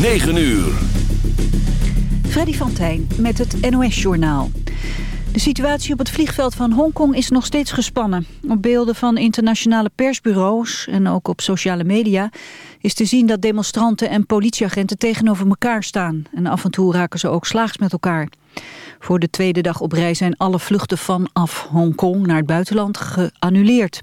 9 uur. Freddy van Tijn met het NOS-journaal. De situatie op het vliegveld van Hongkong is nog steeds gespannen. Op beelden van internationale persbureaus en ook op sociale media... is te zien dat demonstranten en politieagenten tegenover elkaar staan. En af en toe raken ze ook slaags met elkaar. Voor de tweede dag op rij zijn alle vluchten vanaf Hongkong naar het buitenland geannuleerd.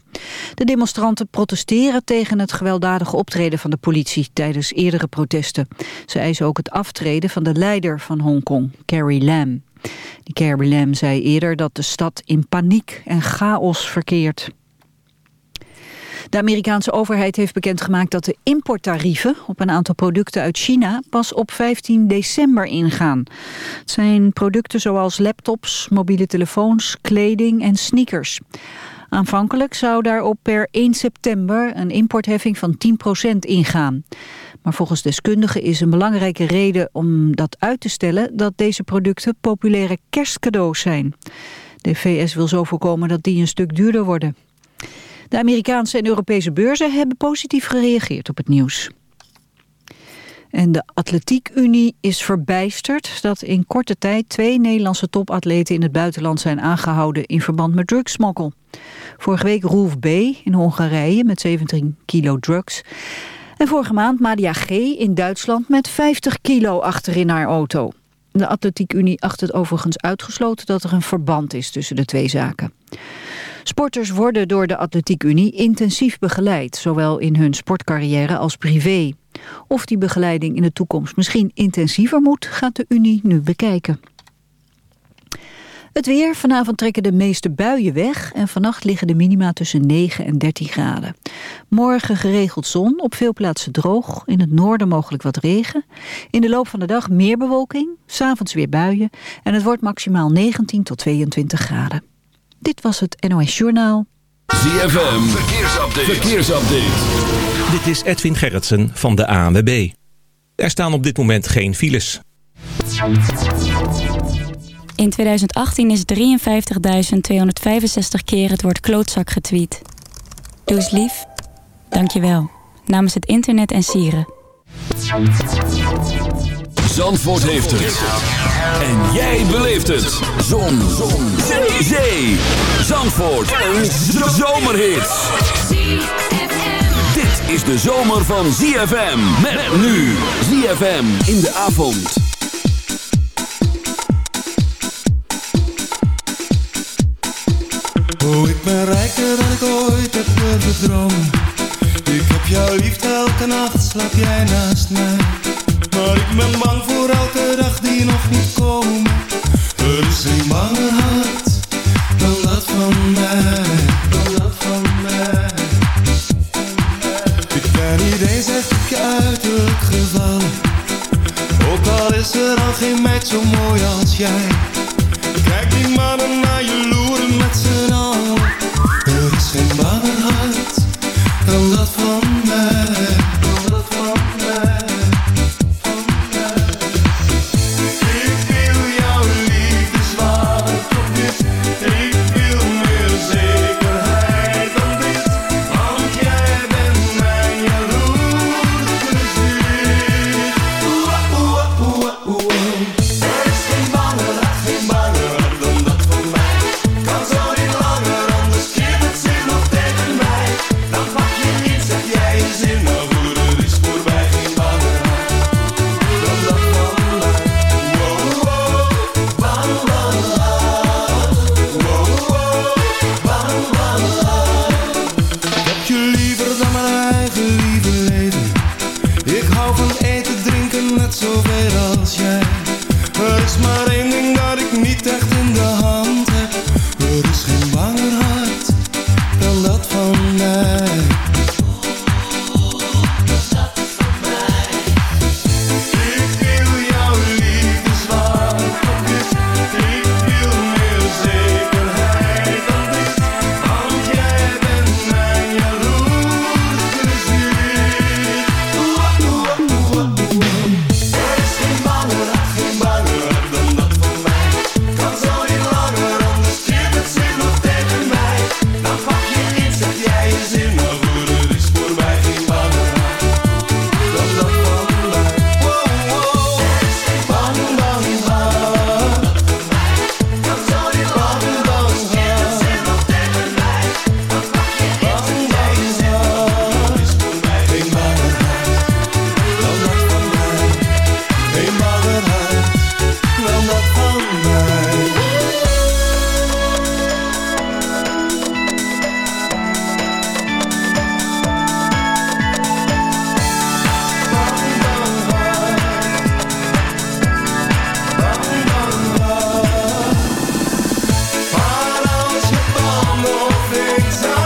De demonstranten protesteren tegen het gewelddadige optreden van de politie tijdens eerdere protesten. Ze eisen ook het aftreden van de leider van Hongkong, Carrie Lam. Die Carrie Lam zei eerder dat de stad in paniek en chaos verkeert. De Amerikaanse overheid heeft bekendgemaakt dat de importtarieven op een aantal producten uit China pas op 15 december ingaan. Het zijn producten zoals laptops, mobiele telefoons, kleding en sneakers. Aanvankelijk zou daarop per 1 september een importheffing van 10% ingaan. Maar volgens deskundigen is een belangrijke reden om dat uit te stellen... dat deze producten populaire kerstcadeaus zijn. De VS wil zo voorkomen dat die een stuk duurder worden. De Amerikaanse en Europese beurzen hebben positief gereageerd op het nieuws. En de Atletiek-Unie is verbijsterd dat in korte tijd twee Nederlandse topatleten in het buitenland zijn aangehouden in verband met drugsmokkel. Vorige week Roelf B. in Hongarije met 17 kilo drugs. En vorige maand Madia G. in Duitsland met 50 kilo achterin haar auto. De Atletiek Unie acht het overigens uitgesloten dat er een verband is tussen de twee zaken. Sporters worden door de Atletiek Unie intensief begeleid, zowel in hun sportcarrière als privé. Of die begeleiding in de toekomst misschien intensiever moet, gaat de Unie nu bekijken. Het weer. Vanavond trekken de meeste buien weg en vannacht liggen de minima tussen 9 en 13 graden. Morgen geregeld zon, op veel plaatsen droog, in het noorden mogelijk wat regen. In de loop van de dag meer bewolking, s'avonds weer buien en het wordt maximaal 19 tot 22 graden. Dit was het NOS Journaal. ZFM, verkeersupdate. verkeersupdate. Dit is Edwin Gerritsen van de ANWB. Er staan op dit moment geen files. In 2018 is 53.265 keer het woord klootzak getweet. Doe eens lief. Dank je wel. Namens het internet en sieren. Zandvoort heeft het. En jij beleeft het. Zon. Zon. Zee. Zee. Zandvoort. Een zomerhit. Dit is de zomer van ZFM. Met nu. ZFM in de avond. Oh, ik ben rijker dan ik ooit heb dromen. Ik heb jouw liefde elke nacht, slaap jij naast mij. Maar ik ben bang voor elke dag die nog niet komt. Er is een banger hart dan dat van mij. Dan dat van mij. Ik ben niet eens echt op je uiterlijk gevallen. Ook al is er al geen meid zo mooi als jij. Kijk die mannen naar je loeren met z'n allen. Er is geen banger hart dan dat van mij. takes on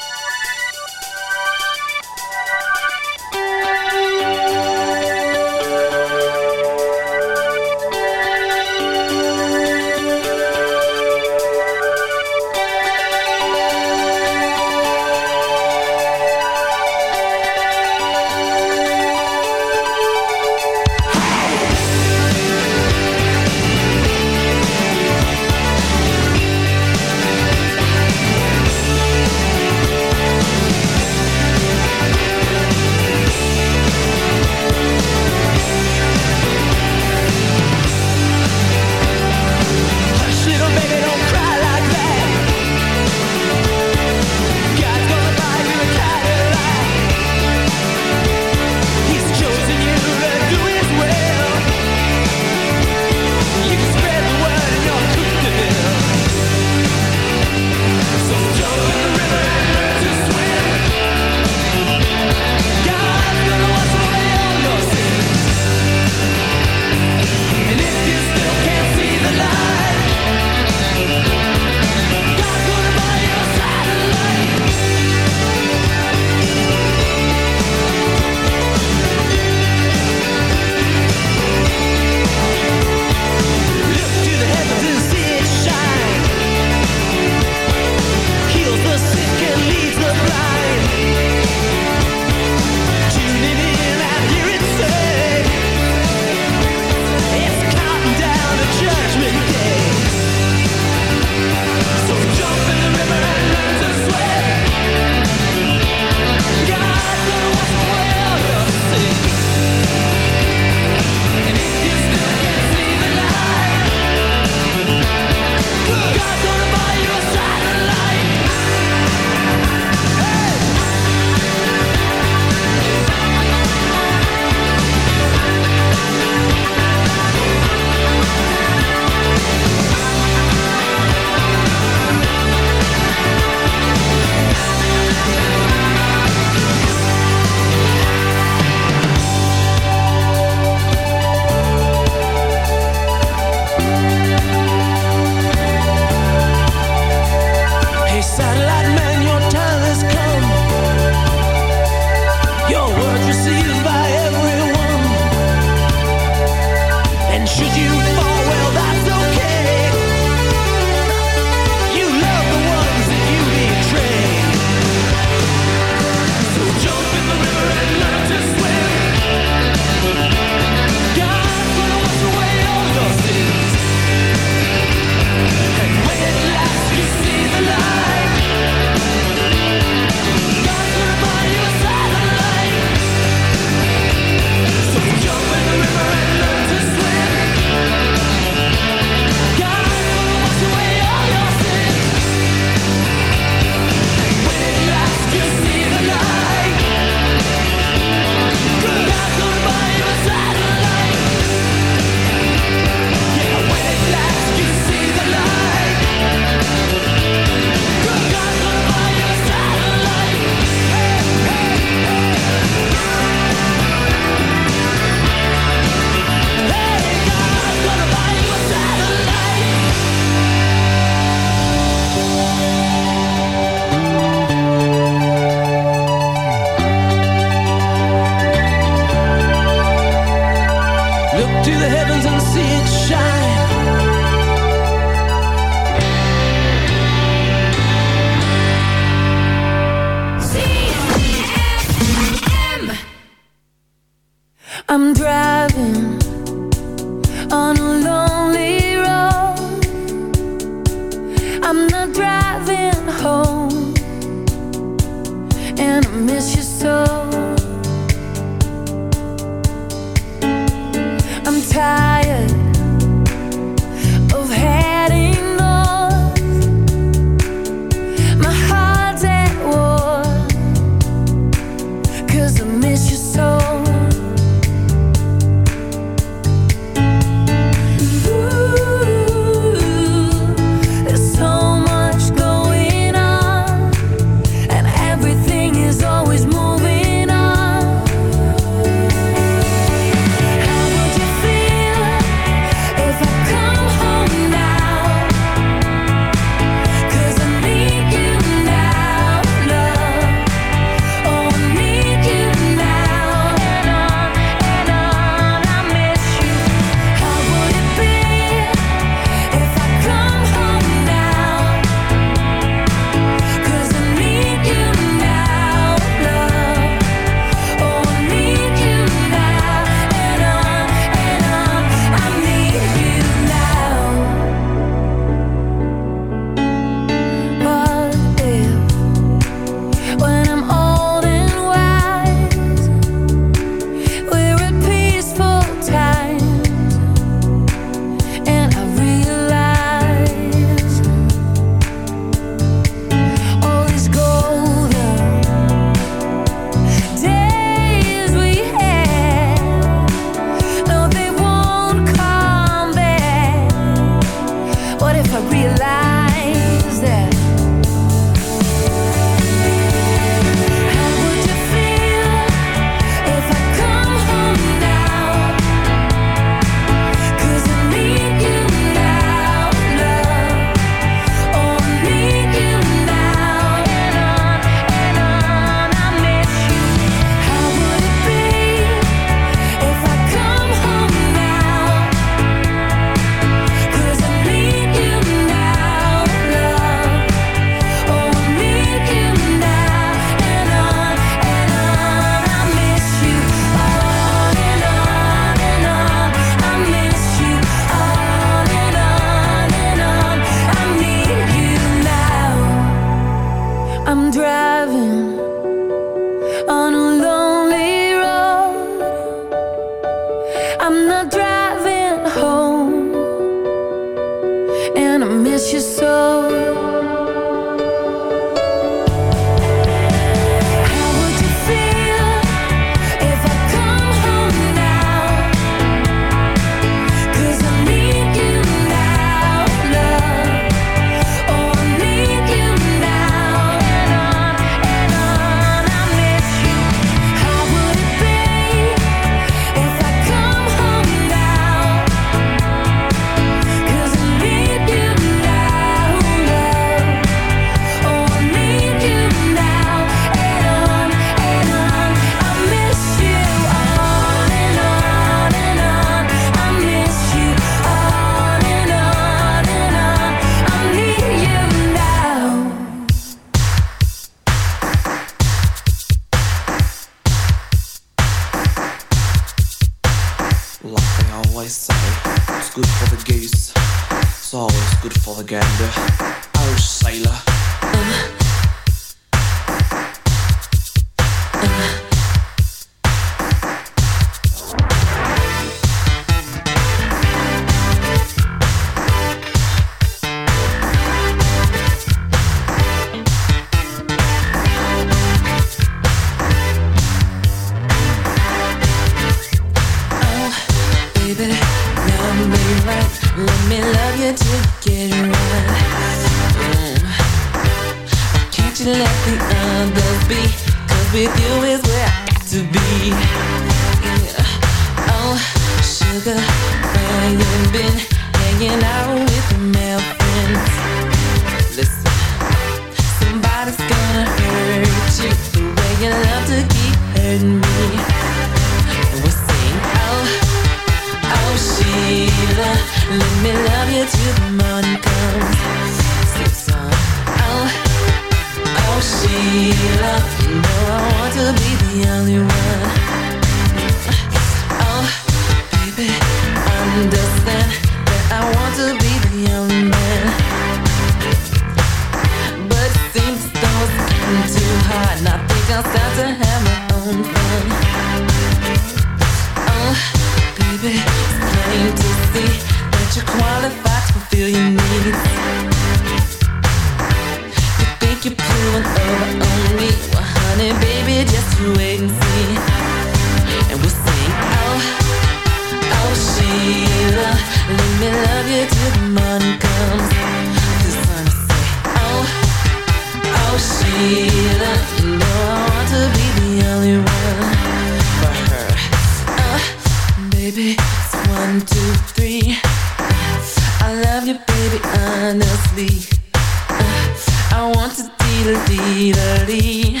baby,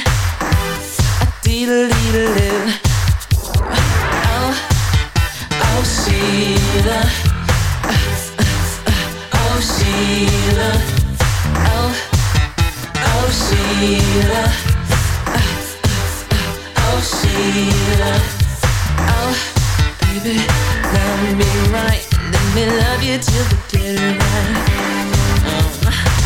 love me right, let me love you till the dead of night.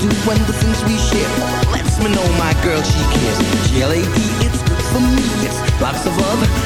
do and the things we share. Lets me know my girl, she cares. GLAD, it's good for me. It's lots of other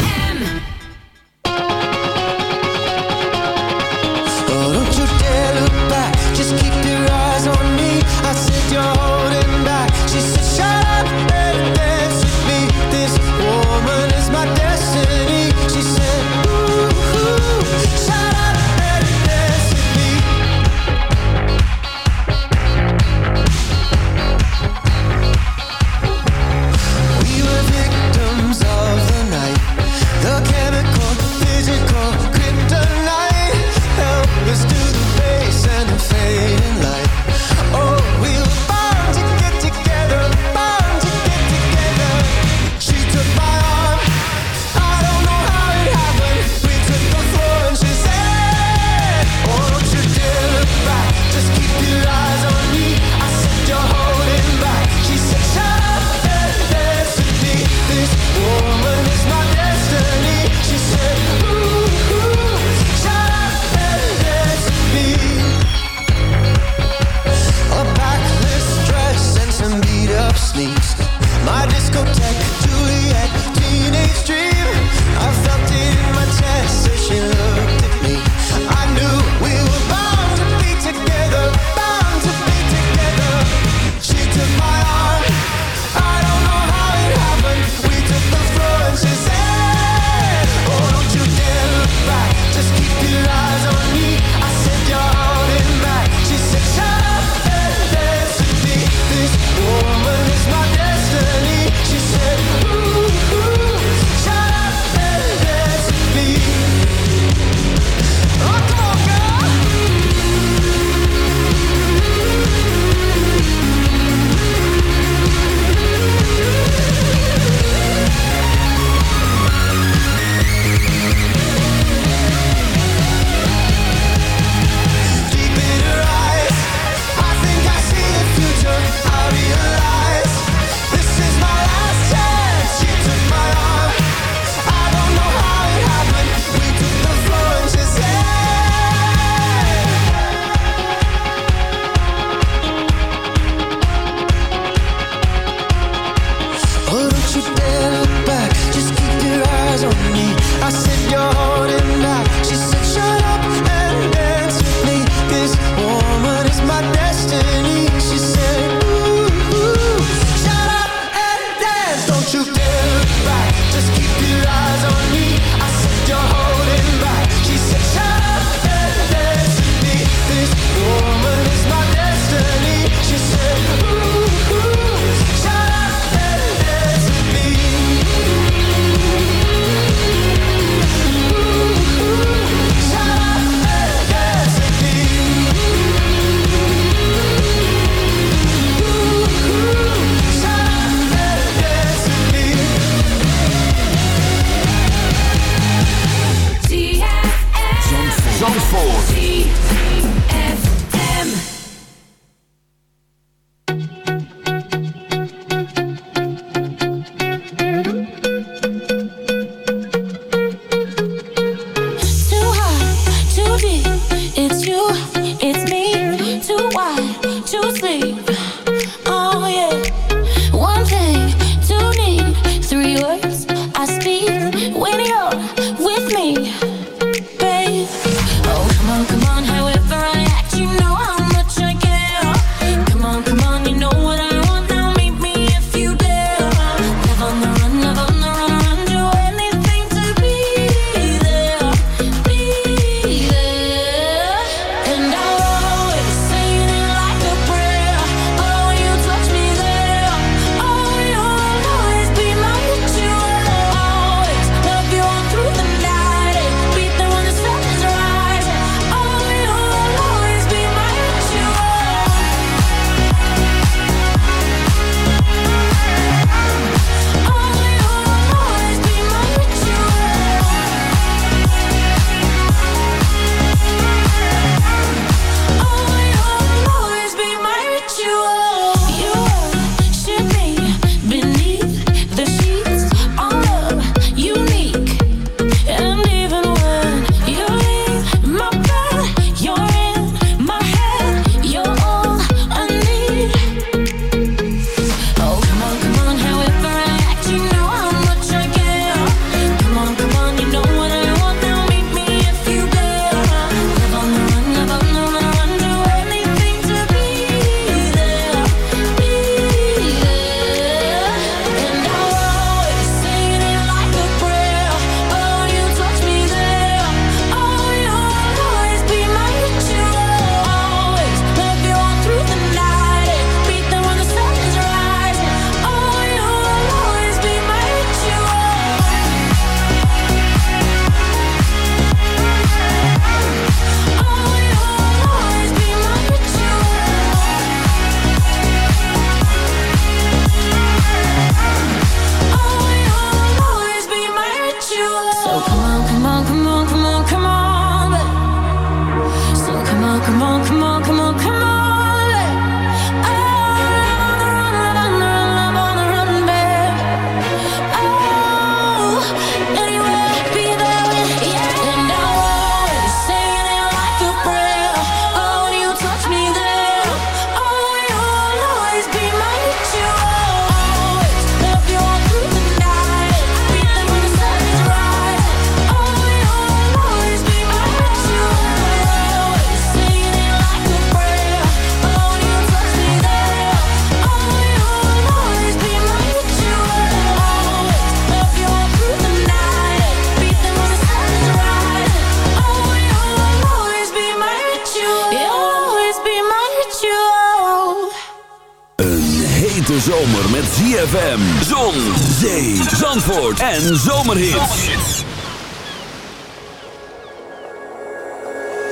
zomer met ZFM. Zon, zee, zandvoort en.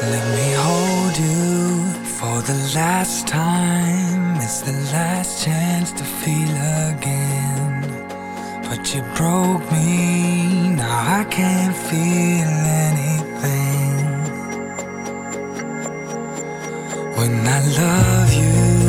Let me hold you for the last time. It's the last chance to feel again. But you broke me, now I can't feel anything. When I love you.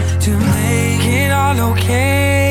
to make it all okay.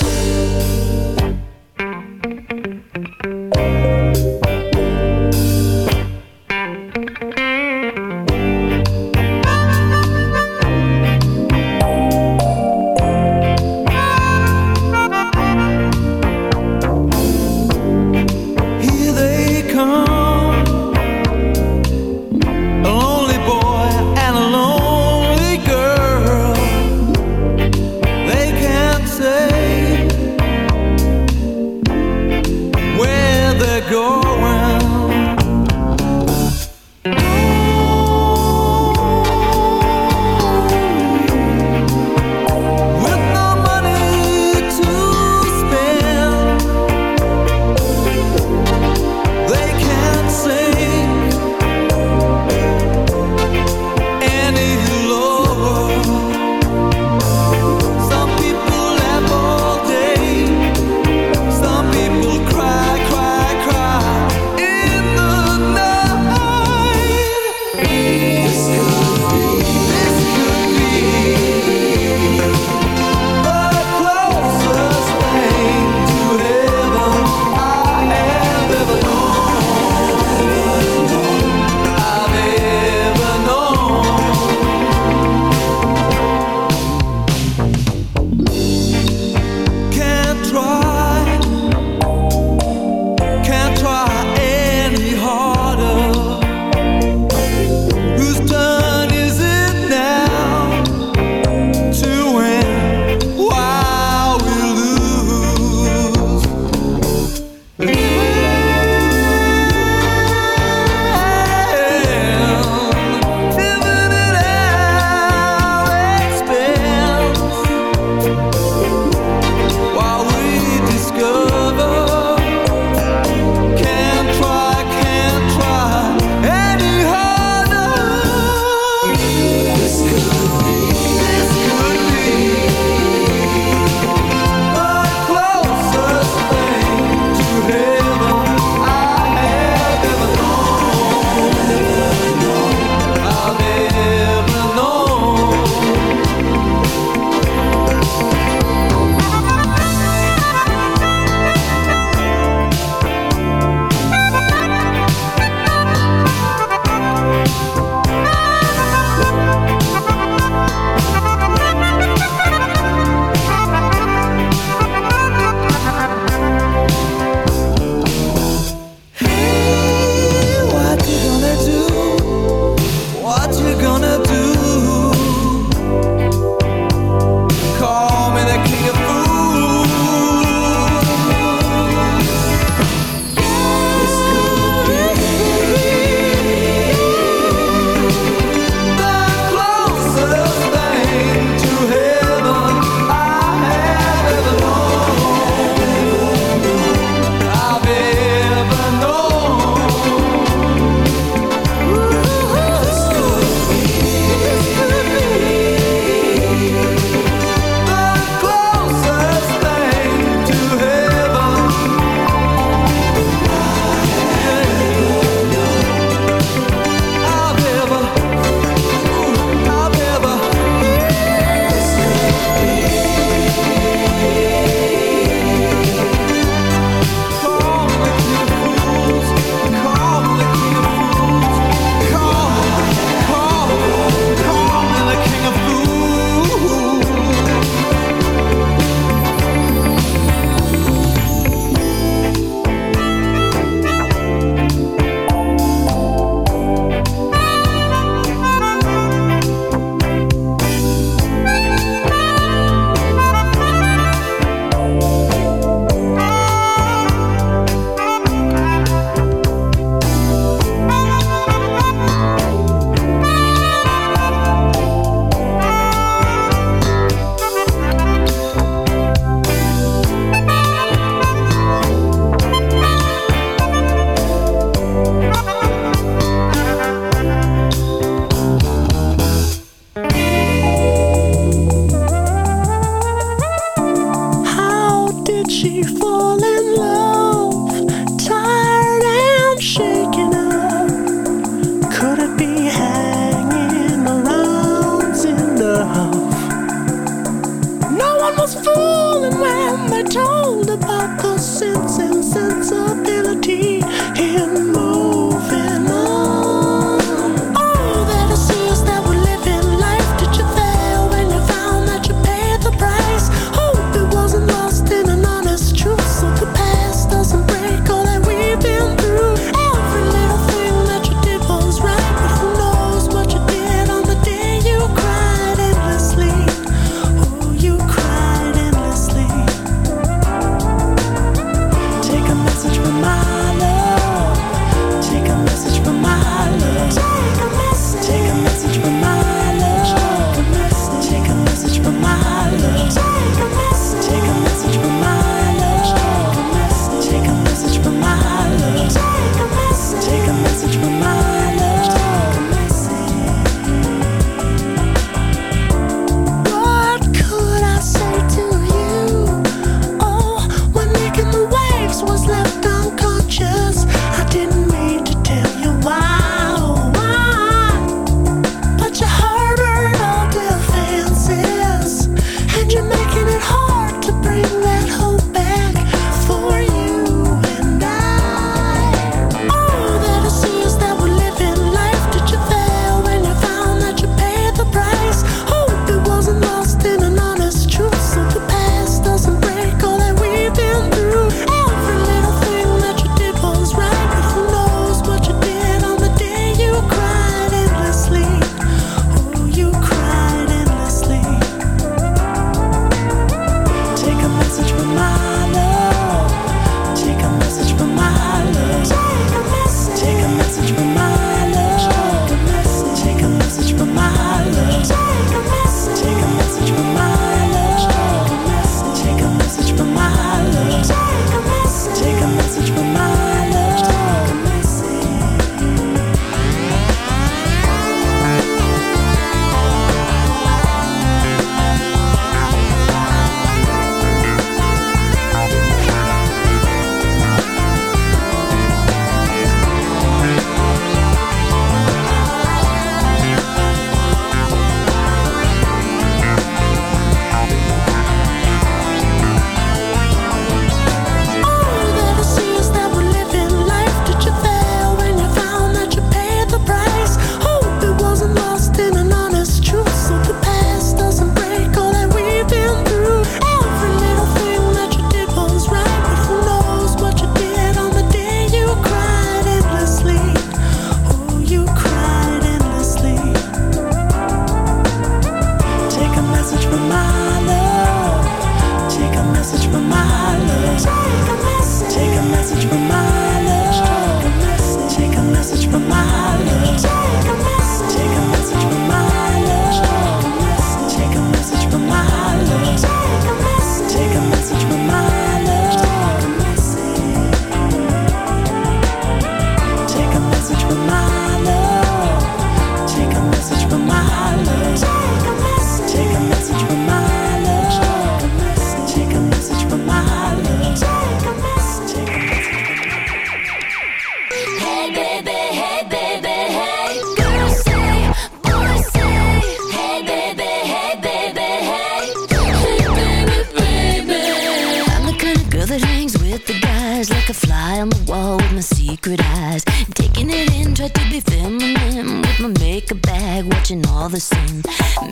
eye on the wall with my secret eyes. Taking it in, tried to be feminine with my makeup bag, watching all the scene.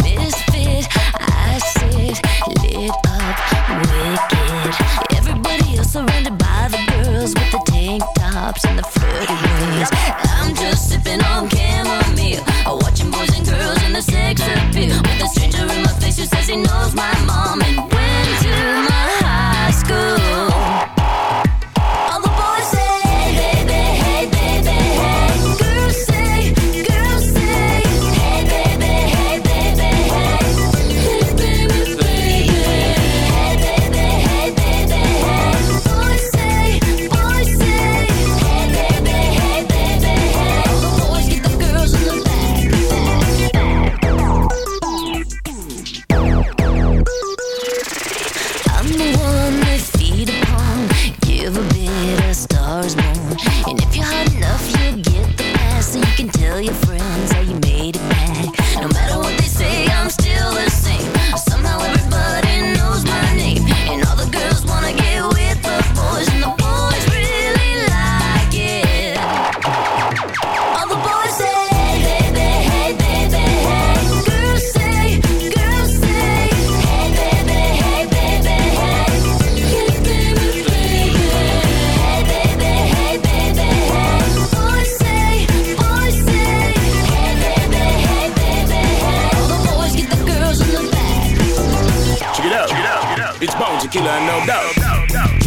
Misfit, I sit lit up, wicked. Everybody else surrounded by the girls with the tank tops and the flirty ways. I'm just sipping on chamomile, watching boys and girls in the sex appeal. With a stranger in my face who says he knows my mom.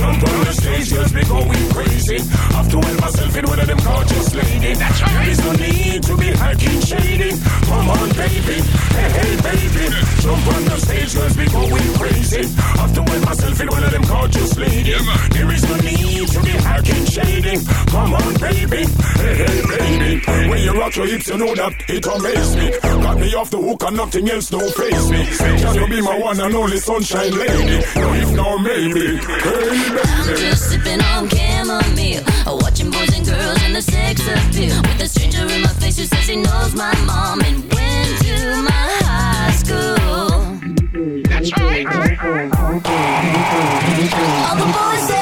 jump on the stage, girls be going crazy. Have to help myself in one of them gorgeous ladies. That's right. There is no need to be hacking, shading. Come on, baby, hey, hey, baby. Jump on the stage, girls be going crazy. Have to help myself in one of them gorgeous ladies. Yeah, there is no need to be hacking, shading. Come on, baby, hey, hey, baby. When you rock your hips, you know that it amazes me. Got me off the hook and nothing else don't face me. Can you be my one and only sunshine lady? No, if not, maybe. Hey, I'm just sipping on chamomile, watching boys and girls and the sex appeal. With a stranger in my face who says he knows my mom and went to my high school. That's right. All the boys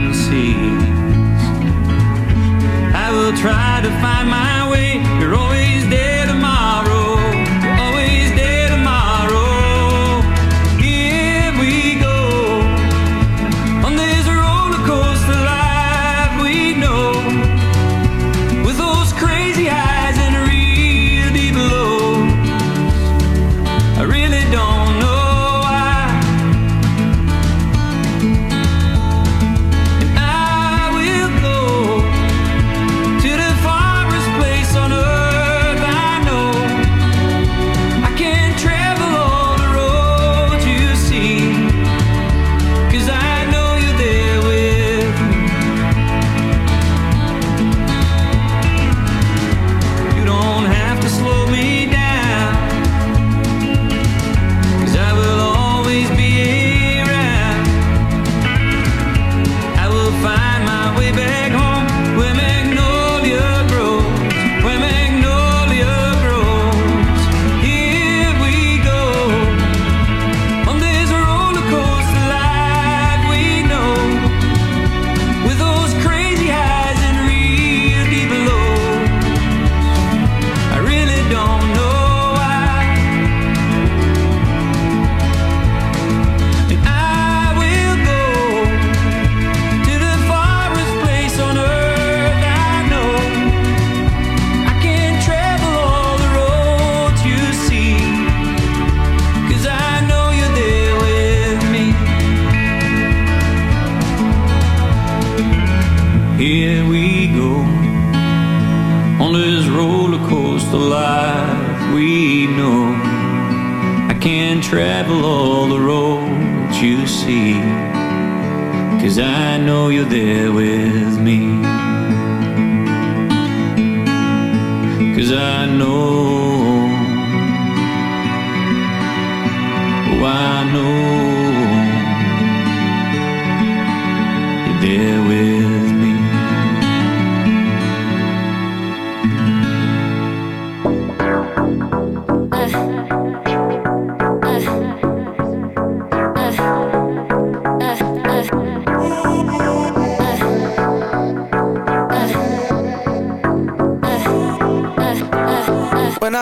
Try to find my Cause I know you're there with me. Cause I know. Oh, I know. You're there with me.